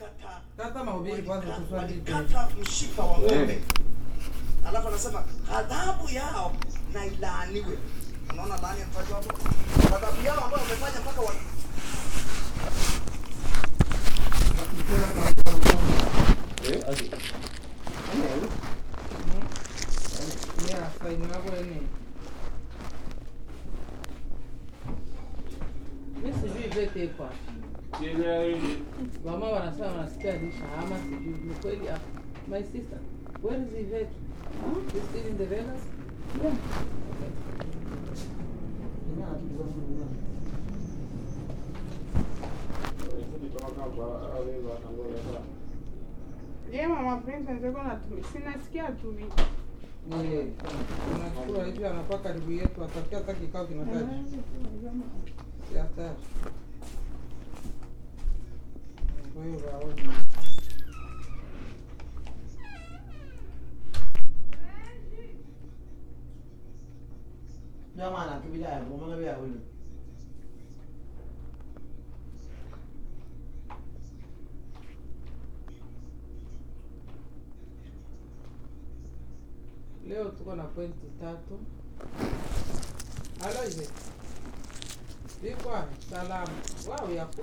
walikata Kata mahubiri kwanza walikata- mshipa wa ng'ombe alafu anasema adhabu yao na ilaaniwe unaona laani anatajwa hapo adhabu yao ambayo wamefanya mpaka wa Yeah, saini yako ene. Mi Mama wanasema wanasikia lisha ama sijui ni kweli. My sister, where is Yvette? You still in the Vegas? Yeah. Mama Princess yuko na tumi. Sinasikia tumi. Eh, unashukuru hivi anakuwa karibu yetu, atafikia hata kikao kinataji. Si hatari. Jamana kibi da ya bo mana biya. Leo tuko na pointi tatu. Aloise. Bikwa, salamu. Wao yako.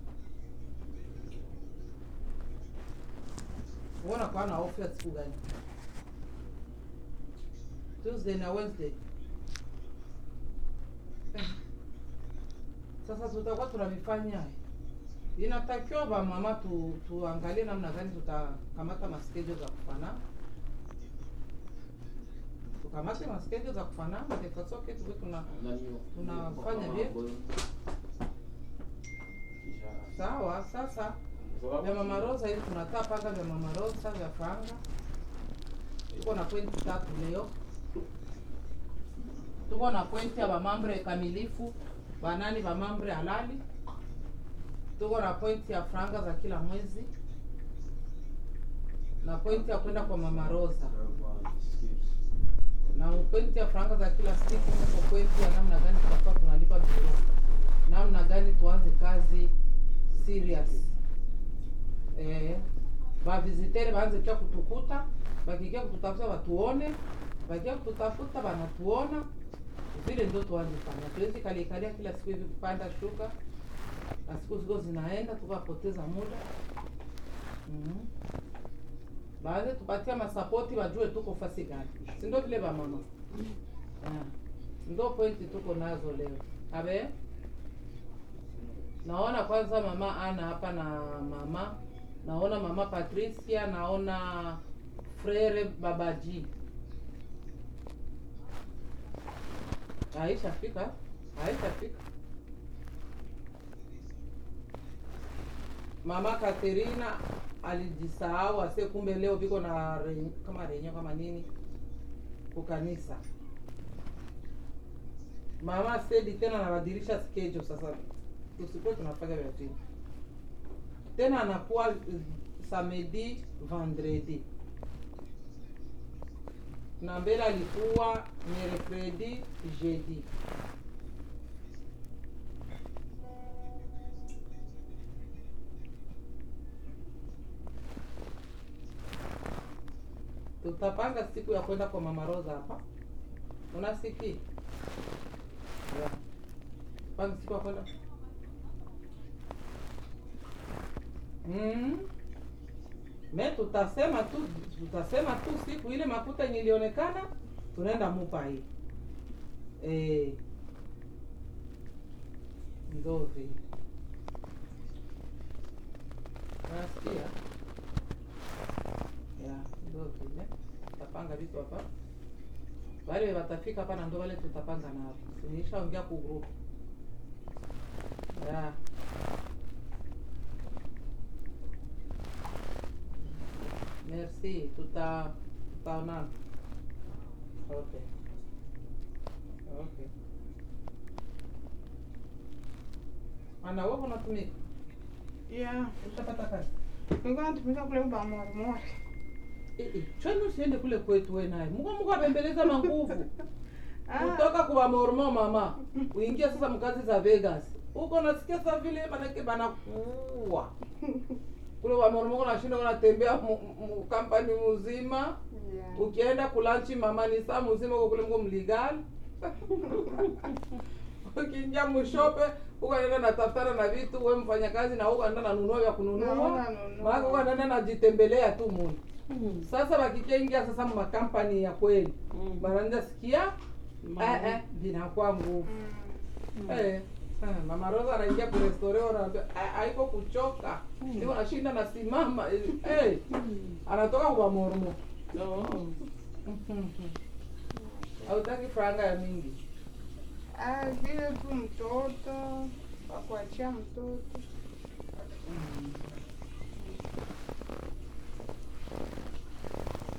Uona kwa na ya siku gani? Tuesday na Wednesday. Eh. Sasa tutakuwa tunavifanya. Inatakiwa ba mama tu, tuangalie namna gani tutakamata maskejo za kufanana. Tukamate maskejo za kufanana, tutasoke tuwe tuna tunafanya vyetu. Sawa, sasa vya mama Rosa hivi tunakaa panga vya mama Rosa vya franga. Tuko na pointi tatu leo. Tuko na pointi ya bamambre kamilifu, banani bamambre halali. Tuko na pointi ya franga za kila mwezi na pointi ya kwenda kwa mama Rosa na pointi ya franga za kila siku. Kwa pointi ya namna gani tutakuwa tunalipa biro, namna gani tuanze kazi serious eh, bavizitere baanze kia kutukuta, bakikia kututafuta batuone, bakia kututafuta banatuona, vile ndo tuanze fanya. Tuwezi kalikalia kila siku hivi kupanda shuka, na siku ziko zinaenda tukapoteza muda. Mm baadhi tupatia masapoti wajue tuko fasi gani, si ndio vile bamama yeah. ndio pointi tuko nazo leo. Abe? Naona kwanza mama ana hapa na mama naona mama Patricia naona frere babaji Haishafika, haishafika. mama Katerina alijisahau ase kumbe leo viko na re, kama renyo kama nini kukanisa. Mama sedi tena anabadilisha schedule sasa. Tusikuwe tunafanya vya tena anakuwa uh, samedi vendredi. Na mbele alikuwa mercredi jeudi. Tutapanga siku ya kwenda kwa mama Rosa hapa. Unasikia panga siku ya kwenda Mm. Me tutasema tu tutasema tu siku ile makuta nilionekana tunaenda mupa hii. Eh. Ndio vile. Unasikia? Ya, ndio vile. tapanga vitu hapa. Wale watafika hapa na ndo wale tutapanga nao. Tunishaongea ku group. Ya. Merci tuta tutaonana okay okay ana wewe unatumika Yeah. utapata kazi? Nilikuwa natumika kule Bamormore. Eh, eh, chani usiende kule kwetu we naye. Mungu Mungu abembeleza manguvu. Ah. kutoka kwa mormo mama. Uingie sasa mkazi za Vegas. Huko nasikia sasa vile manake banakuwa kule wa nashinda unatembea kampani mzima. Yeah. ukienda kulanchi mama ni saa mzima uko kule mko mligali ukiingia mshope huko anaenda natafutana na vitu we mfanyakazi na huko anaenda nanunua vya kununua. Maana huko anaenda najitembelea tu muni sasa wakikiingia sasa makampani ya kweli. Banaanza sikia eh, eh, vinakuwa nguvu. Mm. eh, eh, mama Rosa anaingia kurestore restaurant anaambia "Ah, haiko kuchoka ndio anashinda nasimama eh, eh, anatoka kwa mormo. No. hautaki franga ya mingi. Ah, vile tu mtoto wa kuachia mtoto.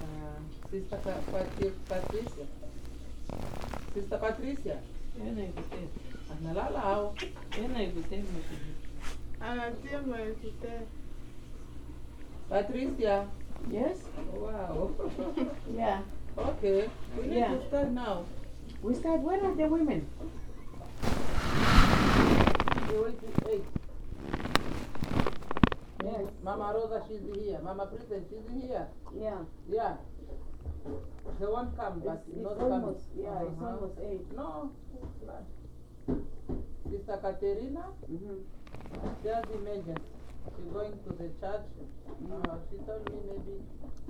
Ah, sister Patricia. Patri- Patricia. Sister Patricia analala au Anatia maekute. Patricia Yes, wow yeah. okay we need Yeah. to start now We start. Where are the women? We wait to eight. Yes. Mama Rosa, she's here. Mama Princess, she's here. Yeah. Yeah. They won't come, but It's, it's not almost. coming. Yeah, it's Uh-huh. almost eight. No. Sister Katerina, Mm-hmm. there's emergency. She's going to the church. Uh, she told me maybe,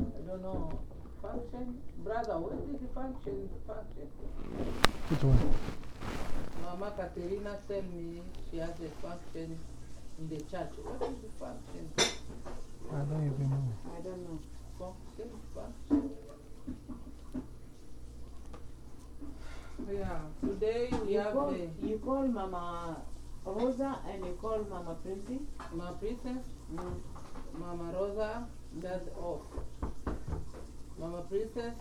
I don't know, function. Brother, what is the function? Function. Which one? Mama Katerina tell me she has a function in the church. What is the function? I don't even know. I don't know. Function, function. Yeah, today we You have call, the you call Mama Rosa and you call Mama Prissy. Mama Princess, Mm. Mama Rosa, that's off. Mama Princess,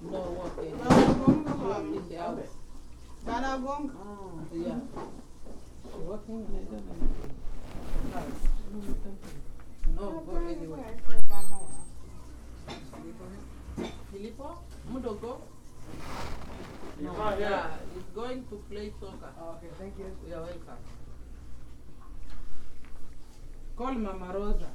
no working. Banagonga Work mama. in the house. Banagonga. Ah. Yeah. Working in the house. No, go anywhere. Mama wa. Filippo, Mudogo. No, oh, Yeah, yeah. yeah, he's going to play soccer. Oh, okay, thank you. You are welcome. Call Mama Rosa.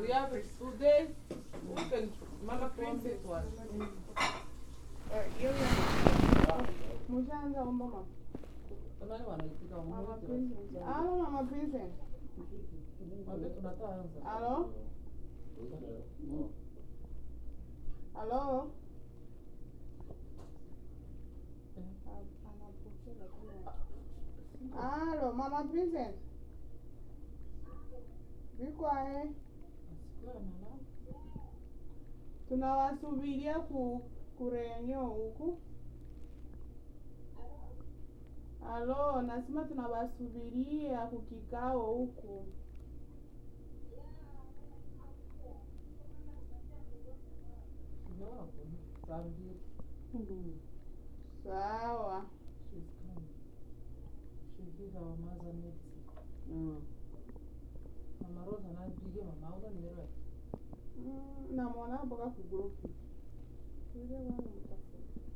We have it today. We can Mama Princess one. Hiyo ya- Mushaanza mm. omba mama. Tamani wanaitika Mama umoja. Princess. Halo mama Princess. Ah, Halo? Halo? Halo, mama Vincent. Vikwae, tunawasubiria ku kurenyo huku. Halo, nasema tunawasubiria kukikao huku. Hapo. Mbili. Sawa. She's coming. She give our mother medicine. Mm. Mama Rosa anapigia mama au ni wewe? Mm, namwona mpaka kugrupu. Yule wana mtafuta.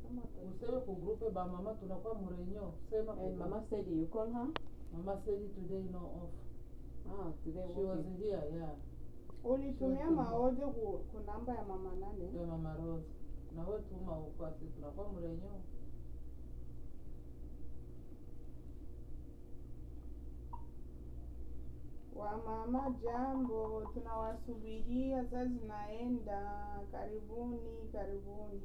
Kama ata- Useme ku groupe ba mama tunakuwa murenyo. Sema And Mama said you call her? Mama said today no off. Ah, today She was here, yeah. ulitumia maojo ku, ku namba ya mama nani Ndio Mama Rose. Na wewe tuma huko asi tunakuwa murenyo. reunion Wamama jambo tunawasubiria saa zinaenda karibuni karibuni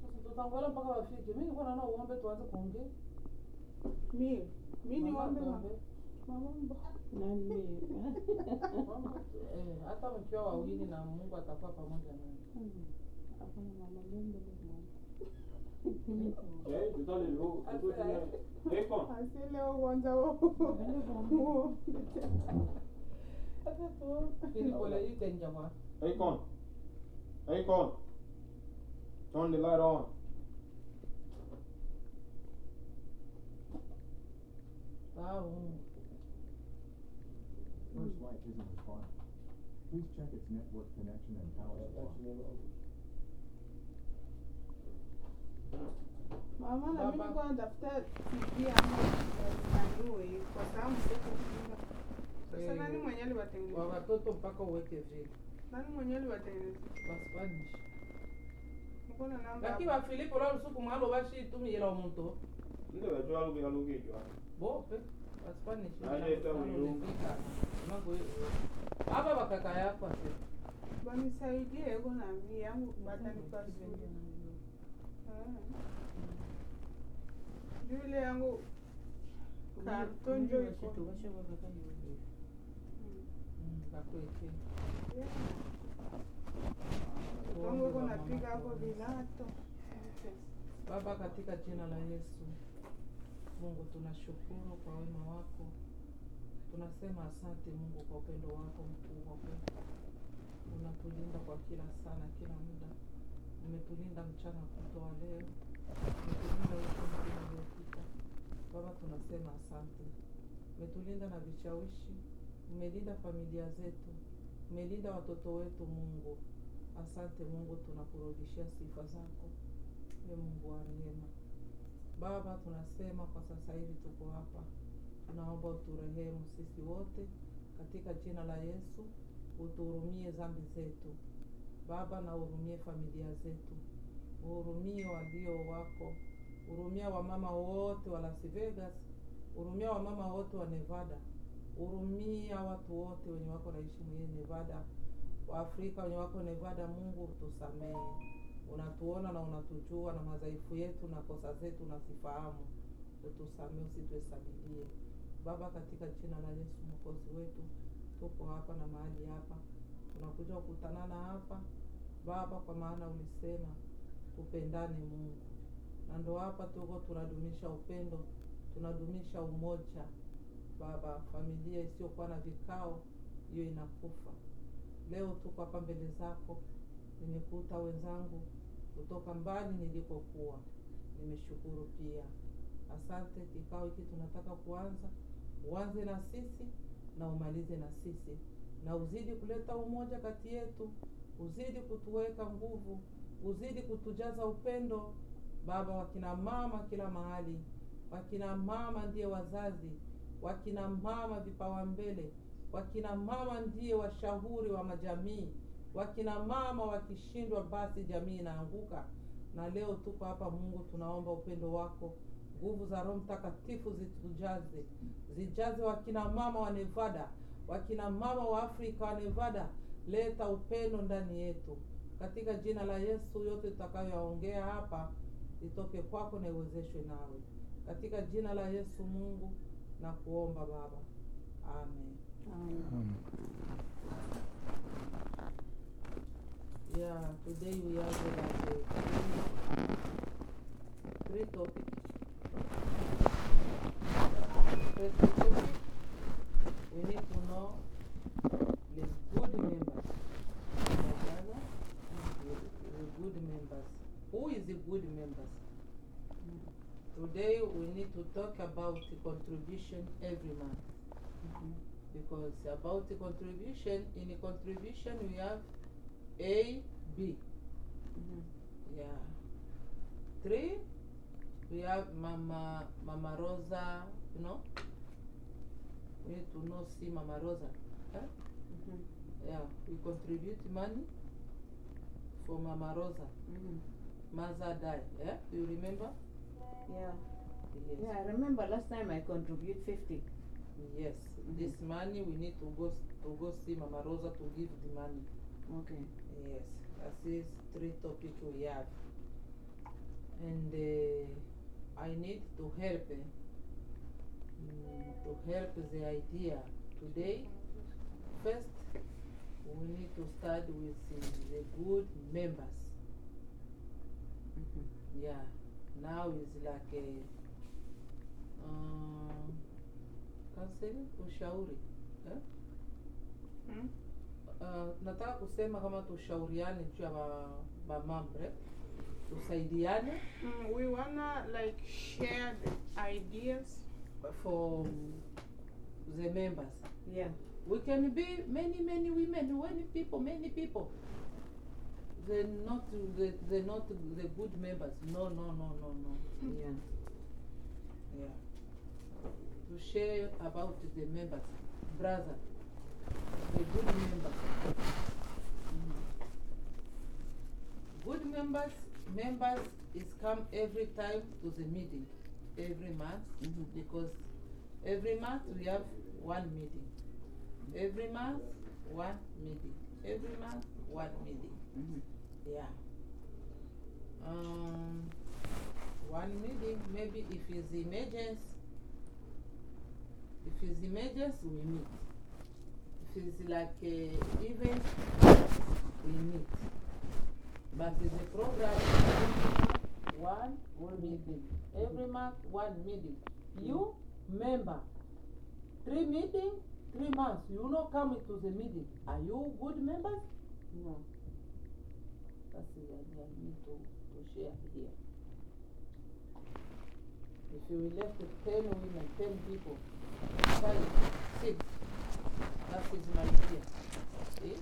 Sasa tutangoja mpaka wafike. Mimi nilikuwa naona uombe tuanze kuongea. Mimi mimi ni mama mbo Nani? Mama, eh, hata mkiwa wawili na Mungu atakuwa pamoja nanyi. Mama. Asile uwanja. Turn the light on. Au. First Light isn't responding. Please check its network connection and power supply. Mama na mimi kwa natafuta TV yangu nanue kwa sababu siko kufunga. Sasa Eh, nani mwenye Kwa aliwatengeneza? watoto mpaka uweke vile. Nani mwenye aliwatengeneza? Kwa Spanish. Mko na namba? Lakini wa Filipo leo usiku mwalo bashi tumiyela omuntu. Ndio watu waluge aluge jwa. Bope. Kwa Mango bakaka yako. Banisaidie iko na mimi yangu. Ah. Yule yangu kartonjo iko. Bakweke. Iko napiga hapo vilato. Baba, katika jina la Yesu, Mungu tunashukuru kwa wema wako, tunasema asante Mungu kwa upendo wako mkubwa kwetu. Unatulinda kwa kila sana, kila muda. Umetulinda mchana kutwa wa leo, umetulinda wiki mzima uliopita. Baba, tunasema asante. Umetulinda na vishawishi, umelinda familia zetu, umelinda watoto wetu. Mungu, asante Mungu, tunakurudishia sifa zako. Ee Mungu wa rehema. Baba, tunasema kwa sasa hivi tuko hapa, tunaomba uturehemu sisi wote. Katika jina la Yesu, utuhurumie dhambi zetu. Baba, na uhurumie familia zetu, uhurumie walio wako, hurumia wamama wote wa Las Vegas, hurumia wamama wote wa Nevada, hurumia watu wote wenye wako naishi mwenye Nevada, Waafrika wenye wako Nevada. Mungu utusamehe unatuona na unatujua na madhaifu yetu na kosa zetu unazifahamu, utusamee, usituhesabilie Baba, katika jina la Yesu mwokozi wetu. Tuko hapa na mahali hapa, tunakuja kukutanana hapa Baba, kwa maana ulisema tupendane Mungu, na ndo hapa tuko tunadumisha upendo, tunadumisha umoja Baba. Familia isiyokuwa na vikao hiyo inakufa. Leo tuko hapa mbele zako, nimekuta wenzangu kutoka mbali nilikokuwa. Nimeshukuru pia, asante. Kikao hiki tunataka kuanza, uanze na sisi na umalize na sisi, na uzidi kuleta umoja kati yetu, uzidi kutuweka nguvu, uzidi kutujaza upendo Baba. Wakina mama kila mahali, wakina mama ndiye wazazi, wakina mama vipawa mbele, wakina mama ndiye washauri wa majamii wakina mama wakishindwa, basi jamii inaanguka. Na leo tuko hapa Mungu, tunaomba upendo wako, nguvu za Roho Mtakatifu zitujaze, zijaze wakina mama wa Nevada, wakina mama wa Afrika wa Nevada. Leta upendo ndani yetu, katika jina la Yesu. Yote tutakayoyaongea hapa itoke kwako na iwezeshwe nawe, katika jina la Yesu Mungu na kuomba Baba, amen. Um, Yeah, today we have like a three, three topics. First topic, we need to know the good members. The, the good members. Who is the good members? Today we need to talk about the contribution every month. Mm-hmm. Because about the contribution, in the contribution we have a, B. Mm-hmm. Yeah. Three, we have Mama Mama Rosa, you know. We need to know see Mama Rosa. Huh? Mm-hmm. Yeah, we contribute money for Mama Rosa. Mm-hmm. Mother died. Yeah, do you remember? Yeah. Yes. Yeah, I remember last time I contribute fifty. Yes. This money we need to go to go see Mama Rosa to give the money. Okay. Yes, that is three topics we have. And uh, I need to help eh, mm, to help the idea today. First, we need to start with the, the good members. Yeah. Now it's like a um, counseling, ushauri. Eh? Hmm? Uh, nataka kusema kama tushauriane juu ya mamambre, tusaidiane Mm, we wanna like share the ideas. for the members. Yeah. We can be many, many women, many people, many people. They're not, they, they're not the good members. No, no, no, no, no. Yeah. Yeah. To share about the members, brother, the good members. Mhm. Good members, members is come every time to the meeting, every month, because every month we have one meeting. Every month, one meeting. Every month, one meeting. Yeah. Um, one meeting, maybe if it's emergency, if it's emergency, we meet. It's like uh, a event, we meet. But it's a program, one, one meeting. Every month, one meeting. You, member, three meeting, three months, you not come to the meeting. Are you good members? No. That's the idea I need to, to share here. If you left with ten women, ten people, five, six, that is my idea. See?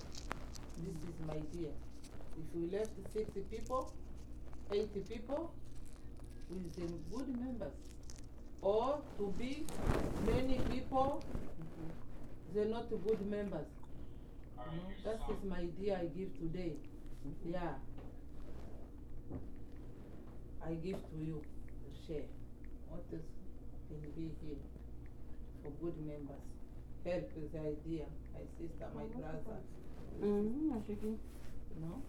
This is my idea. If we left sixty people, eighty people, with them good members. Or to be many people, they're not good members. You that is my idea I give today. Mm-hmm. Yeah. I give to you to share. What is can be here for good members. Help is the idea. My sister, my brother. Mm-hmm, I should You know?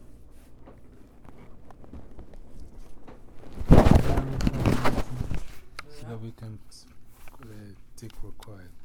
so that we can uh, take required.